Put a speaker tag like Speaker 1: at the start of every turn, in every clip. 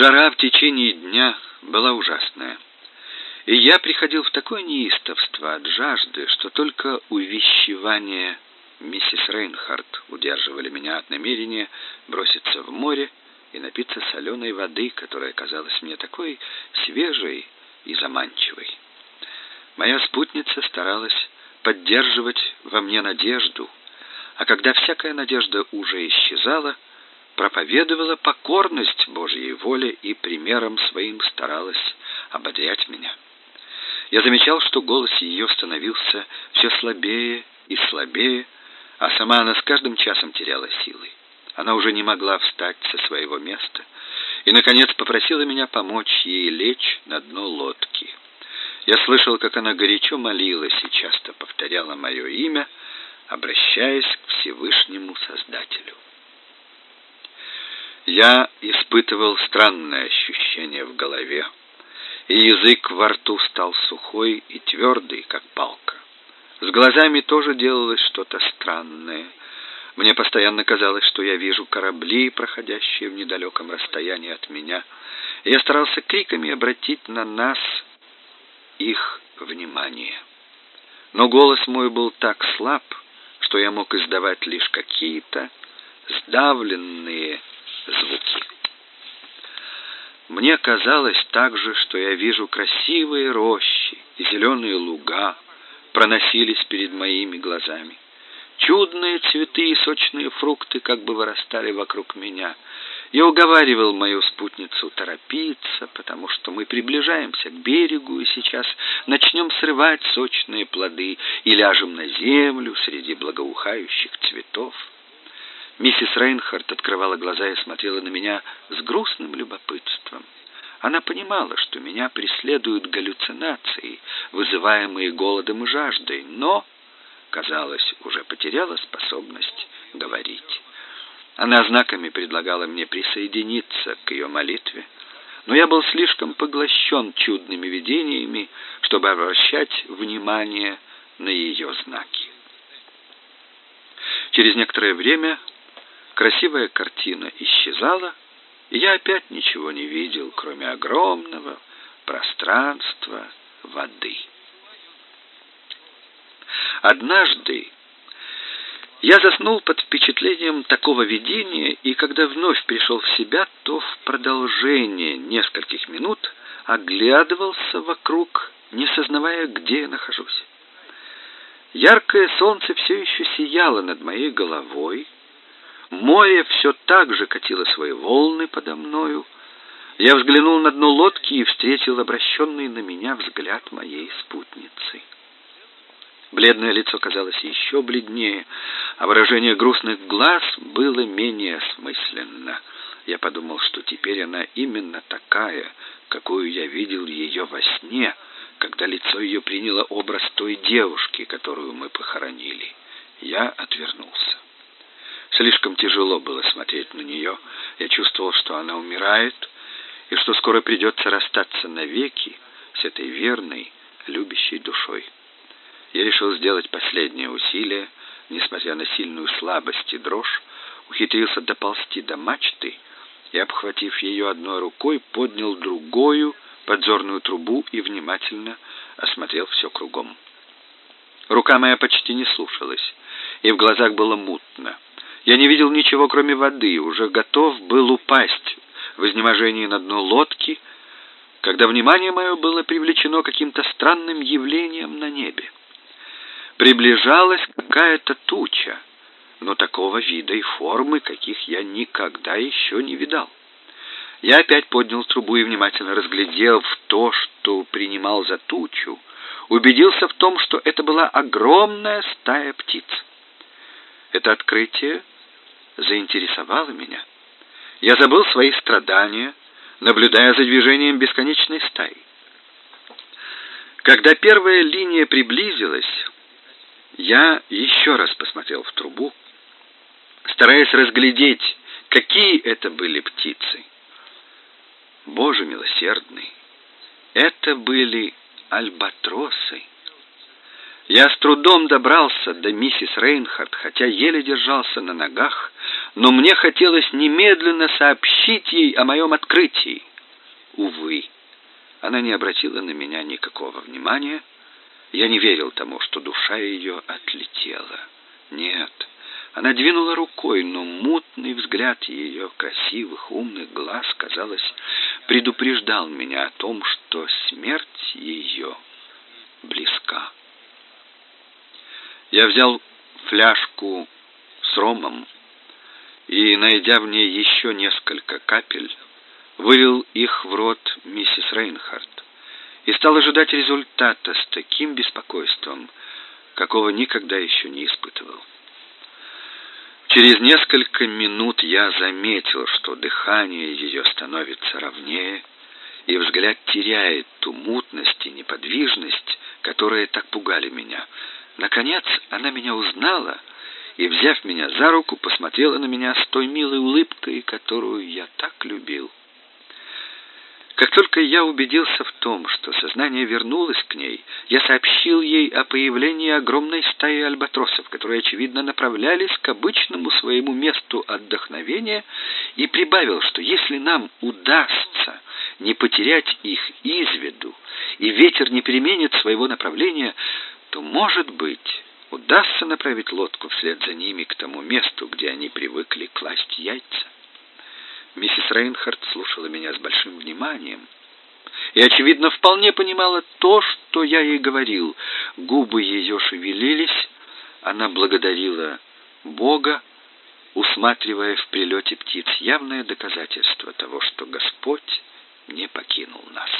Speaker 1: Жара в течение дня была ужасная. И я приходил в такое неистовство от жажды, что только увещевания миссис Рейнхард удерживали меня от намерения броситься в море и напиться соленой воды, которая казалась мне такой свежей и заманчивой. Моя спутница старалась поддерживать во мне надежду, а когда всякая надежда уже исчезала, проповедовала покорность Божьей воле и примером своим старалась ободрять меня. Я замечал, что голос ее становился все слабее и слабее, а сама она с каждым часом теряла силы. Она уже не могла встать со своего места и, наконец, попросила меня помочь ей лечь на дно лодки. Я слышал, как она горячо молилась и часто повторяла мое имя, обращаясь к Всевышнему Создателю. Я испытывал странное ощущение в голове, и язык во рту стал сухой и твердый, как палка. С глазами тоже делалось что-то странное. Мне постоянно казалось, что я вижу корабли, проходящие в недалеком расстоянии от меня. И я старался криками обратить на нас их внимание. Но голос мой был так слаб, что я мог издавать лишь какие-то сдавленные звуки. Мне казалось также, что я вижу красивые рощи и зеленые луга проносились перед моими глазами. Чудные цветы и сочные фрукты как бы вырастали вокруг меня. Я уговаривал мою спутницу торопиться, потому что мы приближаемся к берегу и сейчас начнем срывать сочные плоды и ляжем на землю среди благоухающих цветов. Миссис Рейнхард открывала глаза и смотрела на меня с грустным любопытством. Она понимала, что меня преследуют галлюцинации, вызываемые голодом и жаждой, но, казалось, уже потеряла способность говорить. Она знаками предлагала мне присоединиться к ее молитве, но я был слишком поглощен чудными видениями, чтобы обращать внимание на ее знаки. Через некоторое время Красивая картина исчезала, и я опять ничего не видел, кроме огромного пространства воды. Однажды я заснул под впечатлением такого видения, и когда вновь пришел в себя, то в продолжение нескольких минут оглядывался вокруг, не сознавая, где я нахожусь. Яркое солнце все еще сияло над моей головой, Море все так же катило свои волны подо мною. Я взглянул на дно лодки и встретил обращенный на меня взгляд моей спутницы. Бледное лицо казалось еще бледнее, а выражение грустных глаз было менее осмысленно. Я подумал, что теперь она именно такая, какую я видел ее во сне, когда лицо ее приняло образ той девушки, которую мы похоронили. Я отвернулся. Слишком тяжело было смотреть на нее. Я чувствовал, что она умирает, и что скоро придется расстаться навеки с этой верной, любящей душой. Я решил сделать последнее усилие, несмотря на сильную слабость и дрожь, ухитрился доползти до мачты и, обхватив ее одной рукой, поднял другую подзорную трубу и внимательно осмотрел все кругом. Рука моя почти не слушалась, и в глазах было мутно. Я не видел ничего, кроме воды, уже готов был упасть в изнеможении на дно лодки, когда внимание мое было привлечено каким-то странным явлением на небе. Приближалась какая-то туча, но такого вида и формы, каких я никогда еще не видал. Я опять поднял трубу и внимательно разглядел в то, что принимал за тучу, убедился в том, что это была огромная стая птиц. Это открытие заинтересовало меня. Я забыл свои страдания, наблюдая за движением бесконечной стаи. Когда первая линия приблизилась, я еще раз посмотрел в трубу, стараясь разглядеть, какие это были птицы. Боже милосердный, это были альбатросы. Я с трудом добрался до миссис Рейнхард, хотя еле держался на ногах, но мне хотелось немедленно сообщить ей о моем открытии. увы, она не обратила на меня никакого внимания. Я не верил тому, что душа ее отлетела. Нет, она двинула рукой, но мутный взгляд ее красивых, умных глаз, казалось, предупреждал меня о том, что смерть ее близка. Я взял фляжку с ромом и, найдя в ней еще несколько капель, вылил их в рот миссис Рейнхард и стал ожидать результата с таким беспокойством, какого никогда еще не испытывал. Через несколько минут я заметил, что дыхание ее становится ровнее, и взгляд теряет ту мутность и неподвижность, которые так пугали меня. Наконец она меня узнала и, взяв меня за руку, посмотрела на меня с той милой улыбкой, которую я так любил. Как только я убедился в том, что сознание вернулось к ней, я сообщил ей о появлении огромной стаи альбатросов, которые, очевидно, направлялись к обычному своему месту отдохновения, и прибавил, что если нам удастся не потерять их из виду, и ветер не переменит своего направления, то, может быть, удастся направить лодку вслед за ними к тому месту, где они привыкли класть яйца. Миссис Рейнхард слушала меня с большим вниманием и, очевидно, вполне понимала то, что я ей говорил. Губы ее шевелились, она благодарила Бога, усматривая в прилете птиц явное доказательство того, что Господь не покинул нас.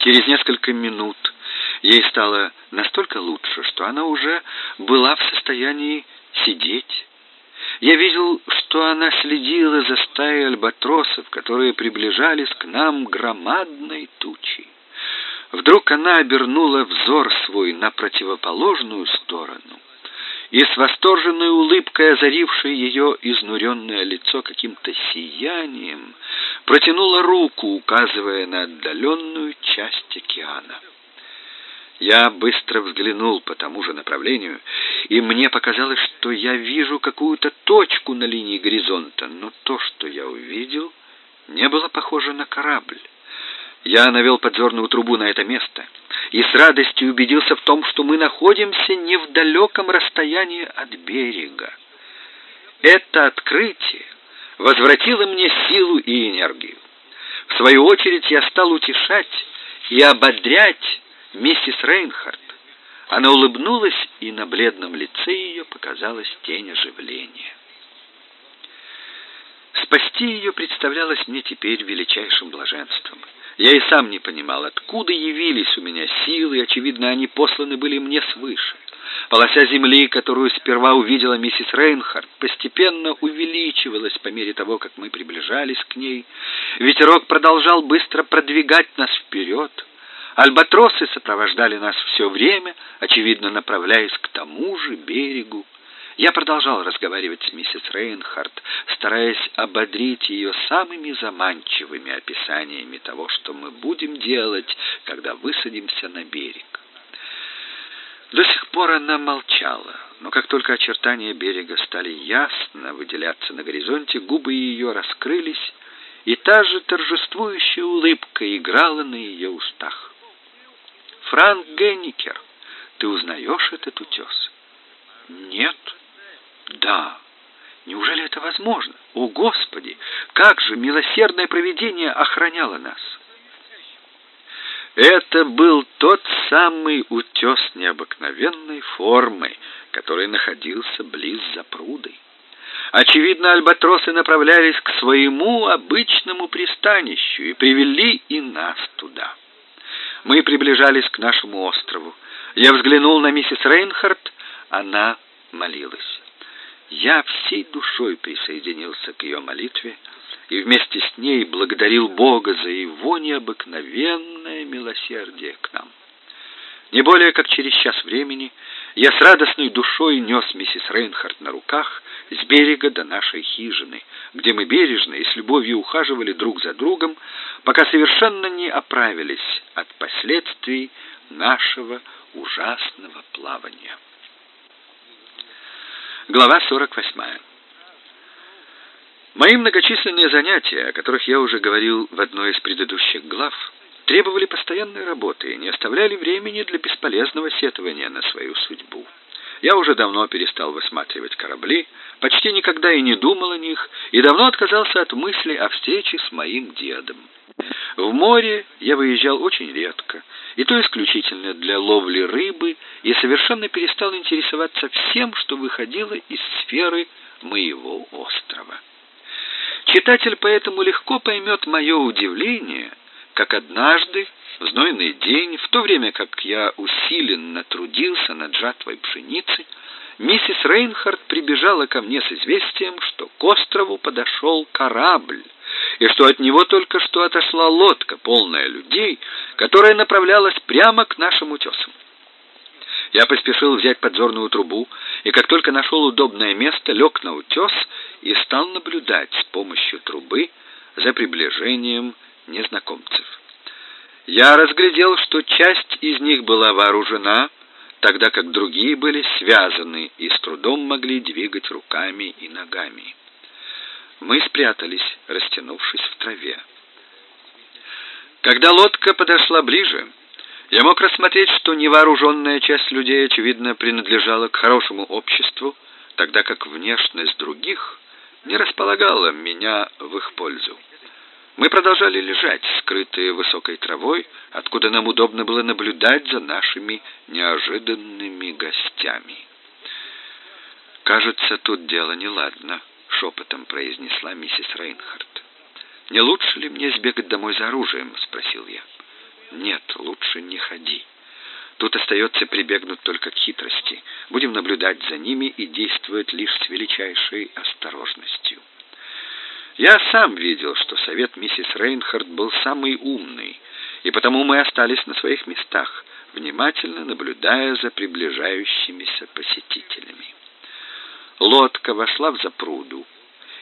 Speaker 1: Через несколько минут ей стало настолько лучше, что она уже была в состоянии сидеть, я видел, что она следила за стаей альбатросов, которые приближались к нам громадной тучей. Вдруг она обернула взор свой на противоположную сторону и с восторженной улыбкой, озарившей ее изнуренное лицо каким-то сиянием, протянула руку, указывая на отдаленную часть океана. Я быстро взглянул по тому же направлению, и мне показалось, что я вижу какую-то точку на линии горизонта, но то, что я увидел, не было похоже на корабль. Я навел подзорную трубу на это место и с радостью убедился в том, что мы находимся не в далеком расстоянии от берега. Это открытие возвратило мне силу и энергию. В свою очередь я стал утешать и ободрять миссис Рейнхард. Она улыбнулась, и на бледном лице ее показалась тень оживления. Спасти ее представлялось мне теперь величайшим блаженством. Я и сам не понимал, откуда явились у меня силы, очевидно, они посланы были мне свыше. Полоса земли, которую сперва увидела миссис Рейнхард, постепенно увеличивалась по мере того, как мы приближались к ней. Ветерок продолжал быстро продвигать нас вперед. Альбатросы сопровождали нас все время, очевидно, направляясь к тому же берегу. Я продолжал разговаривать с миссис Рейнхард, стараясь ободрить ее самыми заманчивыми описаниями того, что мы будем делать, когда высадимся на берег. До сих пор она молчала, но как только очертания берега стали ясно выделяться на горизонте, губы ее раскрылись, и та же торжествующая улыбка играла на ее устах. Франк Генникер, ты узнаешь этот утес? Нет. Да. Неужели это возможно? О, Господи, как же милосердное провидение охраняло нас. Это был тот самый утес необыкновенной формы, который находился близ запруды. Очевидно, альбатросы направлялись к своему обычному пристанищу и привели и нас туда. Мы приближались к нашему острову. Я взглянул на миссис Рейнхард, она молилась. Я всей душой присоединился к ее молитве и вместе с ней благодарил Бога за его необыкновенное милосердие к нам. Не более как через час времени я с радостной душой нес миссис Рейнхард на руках с берега до нашей хижины, где мы бережно и с любовью ухаживали друг за другом, пока совершенно не оправились от последствий нашего ужасного плавания. Глава 48. Мои многочисленные занятия, о которых я уже говорил в одной из предыдущих глав, требовали постоянной работы и не оставляли времени для бесполезного сетования на свою судьбу. Я уже давно перестал высматривать корабли, почти никогда и не думал о них, и давно отказался от мысли о встрече с моим дедом. В море я выезжал очень редко, и то исключительно для ловли рыбы, и совершенно перестал интересоваться всем, что выходило из сферы моего острова. Читатель поэтому легко поймет мое удивление, как однажды в знойный день, в то время как я усиленно трудился над жатвой пшеницы, миссис Рейнхард прибежала ко мне с известием, что к острову подошел корабль, и что от него только что отошла лодка, полная людей, которая направлялась прямо к нашим утесам. Я поспешил взять подзорную трубу, и как только нашел удобное место, лег на утес и стал наблюдать с помощью трубы за приближением незнакомцев. Я разглядел, что часть из них была вооружена, тогда как другие были связаны и с трудом могли двигать руками и ногами. Мы спрятались, растянувшись в траве. Когда лодка подошла ближе, я мог рассмотреть, что невооруженная часть людей, очевидно, принадлежала к хорошему обществу, тогда как внешность других не располагала меня в их пользу. Мы продолжали лежать, скрытые высокой травой, откуда нам удобно было наблюдать за нашими неожиданными гостями. «Кажется, тут дело неладно», — шепотом произнесла миссис Рейнхард. «Не лучше ли мне сбегать домой за оружием?» — спросил я. «Нет, лучше не ходи. Тут остается прибегнуть только к хитрости. Будем наблюдать за ними и действовать лишь с величайшей осторожностью». Я сам видел, что совет миссис Рейнхард был самый умный, и потому мы остались на своих местах, внимательно наблюдая за приближающимися посетителями. Лодка вошла в запруду,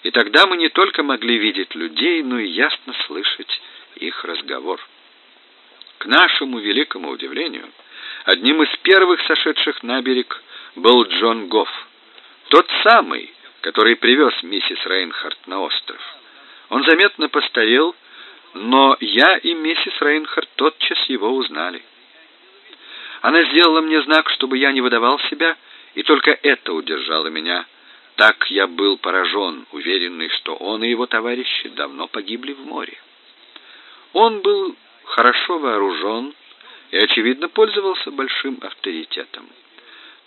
Speaker 1: и тогда мы не только могли видеть людей, но и ясно слышать их разговор. К нашему великому удивлению, одним из первых сошедших на берег был Джон Гофф, тот самый, который привез миссис Рейнхард на остров. Он заметно постарел, но я и миссис Рейнхард тотчас его узнали. Она сделала мне знак, чтобы я не выдавал себя, и только это удержало меня. Так я был поражен, уверенный, что он и его товарищи давно погибли в море. Он был хорошо вооружен и, очевидно, пользовался большим авторитетом.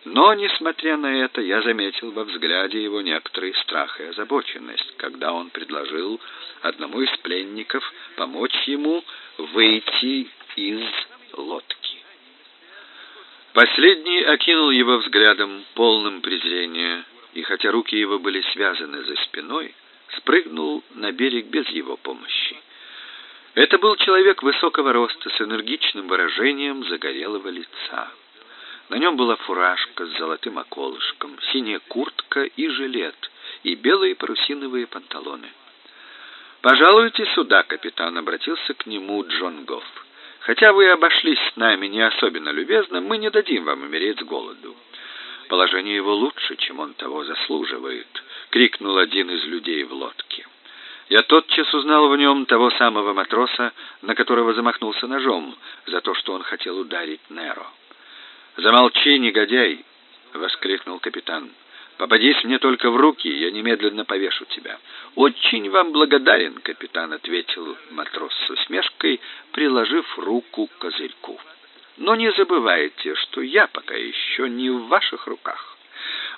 Speaker 1: Но, несмотря на это, я заметил во взгляде его некоторый страх и озабоченность, когда он предложил одному из пленников помочь ему выйти из лодки. Последний окинул его взглядом, полным презрения, и хотя руки его были связаны за спиной, спрыгнул на берег без его помощи. Это был человек высокого роста с энергичным выражением загорелого лица. На нем была фуражка с золотым околышком, синяя куртка и жилет, и белые парусиновые панталоны. «Пожалуйте сюда, капитан», — обратился к нему Джон Гофф. «Хотя вы обошлись с нами не особенно любезно, мы не дадим вам умереть с голоду». «Положение его лучше, чем он того заслуживает», — крикнул один из людей в лодке. Я тотчас узнал в нем того самого матроса, на которого замахнулся ножом, за то, что он хотел ударить Неро. «Замолчи, негодяй!» — воскликнул капитан. «Попадись мне только в руки, я немедленно повешу тебя». «Очень вам благодарен, капитан», — ответил матрос с усмешкой, приложив руку к козырьку. «Но не забывайте, что я пока еще не в ваших руках».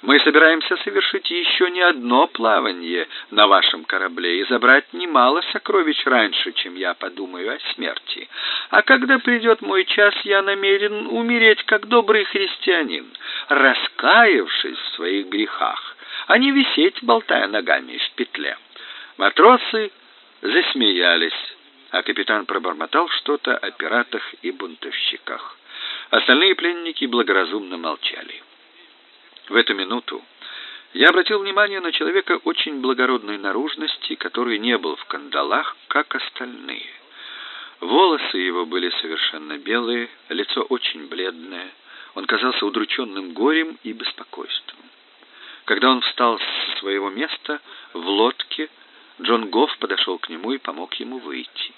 Speaker 1: Мы собираемся совершить еще не одно плавание на вашем корабле и забрать немало сокровищ раньше, чем я подумаю о смерти. А когда придет мой час, я намерен умереть как добрый христианин, раскаявшись в своих грехах, а не висеть, болтая ногами в петле. Матросы засмеялись, а капитан пробормотал что-то о пиратах и бунтовщиках. Остальные пленники благоразумно молчали. В эту минуту я обратил внимание на человека очень благородной наружности, который не был в кандалах, как остальные. Волосы его были совершенно белые, лицо очень бледное. Он казался удрученным горем и беспокойством. Когда он встал с своего места в лодке, Джон Гофф подошел к нему и помог ему выйти.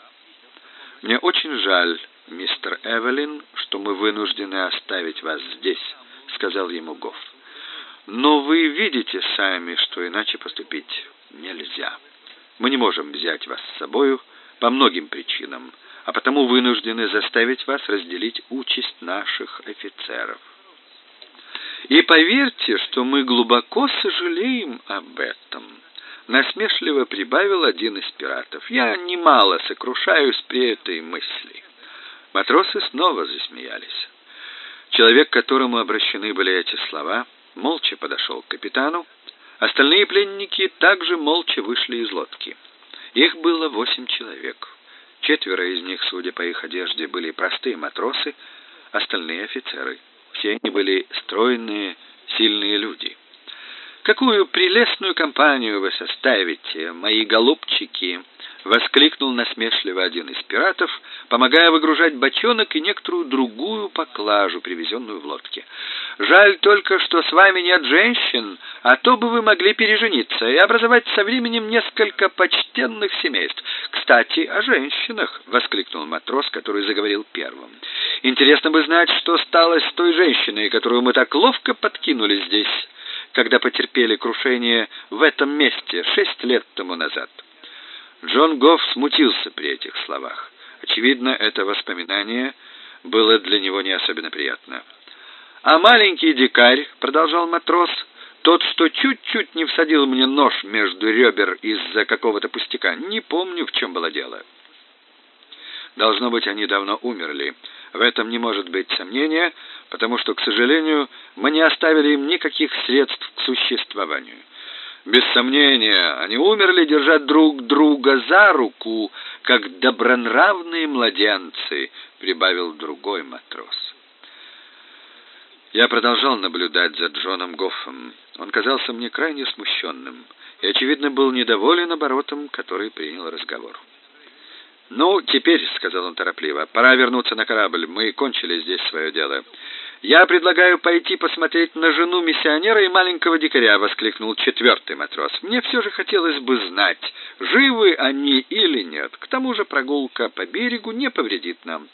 Speaker 1: «Мне очень жаль, мистер Эвелин, что мы вынуждены оставить вас здесь», — сказал ему Гофф. «Но вы видите сами, что иначе поступить нельзя. Мы не можем взять вас с собою по многим причинам, а потому вынуждены заставить вас разделить участь наших офицеров. И поверьте, что мы глубоко сожалеем об этом, насмешливо прибавил один из пиратов. Я немало сокрушаюсь при этой мысли. Матросы снова засмеялись. Человек, к которому обращены были эти слова, молча подошел к капитану. Остальные пленники также молча вышли из лодки. Их было восемь человек. Четверо из них, судя по их одежде, были простые матросы, остальные офицеры. Все они были стройные, сильные люди. Какую прелестную компанию вы составите, мои голубчики, воскликнул насмешливо один из пиратов, помогая выгружать бочонок и некоторую другую поклажу, привезенную в лодке. Жаль только, что с вами нет женщин, а то бы вы могли пережениться и образовать со временем несколько почтенных семейств. Кстати, о женщинах, воскликнул матрос, который заговорил первым. Интересно бы знать, что стало с той женщиной, которую мы так ловко подкинули здесь, когда потерпели крушение в этом месте шесть лет тому назад. Джон Гофф смутился при этих словах. Очевидно, это воспоминание было для него не особенно приятно. А маленький дикарь, продолжал матрос, тот, что чуть-чуть не всадил мне нож между ребер из-за какого-то пустяка, не помню, в чем было дело. Должно быть, они давно умерли. В этом не может быть сомнения, потому что, к сожалению, мы не оставили им никаких средств к существованию. Без сомнения, они умерли, держа друг друга за руку, как добронравные младенцы, прибавил другой матрос. Я продолжал наблюдать за Джоном Гоффом. Он казался мне крайне смущенным и очевидно был недоволен оборотом, который принял разговор. «Ну, теперь», — сказал он торопливо, — «пора вернуться на корабль. Мы кончили здесь свое дело. Я предлагаю пойти посмотреть на жену миссионера и маленького дикаря, воскликнул четвертый матрос. Мне все же хотелось бы знать, живы они или нет. К тому же прогулка по берегу не повредит нам.